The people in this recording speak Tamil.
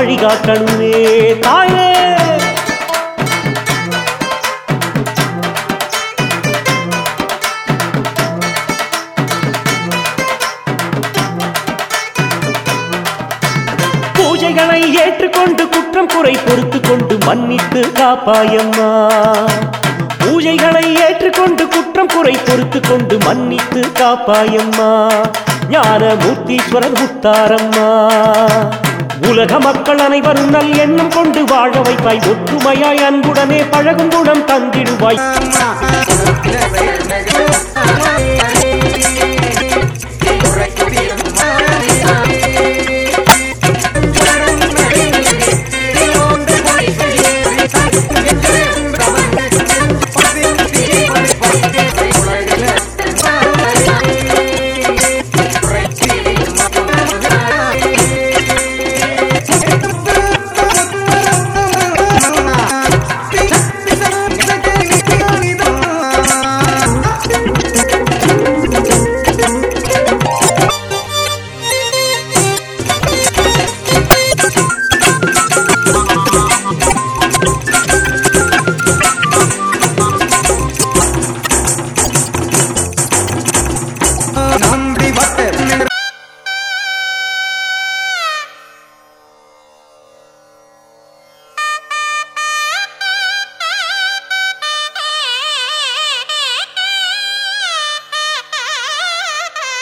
வழிகாட்டணுமே தாயே. பூஜைகளை ஏற்றுக்கொண்டு குற்றம் குறை பொறுத்து கொண்டு மன்னித்து காப்பாயம்மா. பூஜைகளை ஏற்றுக்கொண்டு குற்றம் குறை பொறுத்து கொண்டு மன்னித்து காப்பாயம்மா. ஞான மூர்த்தீஸ்வரர் முத்தாரம்மா. உலக மக்கள் அனைவரும் நல் எண்ணம் கொண்டு வாழ வைப்பாய். ஒற்றுமையாய் அன்புடனே பழகும் குணம் தந்திடுவாய்.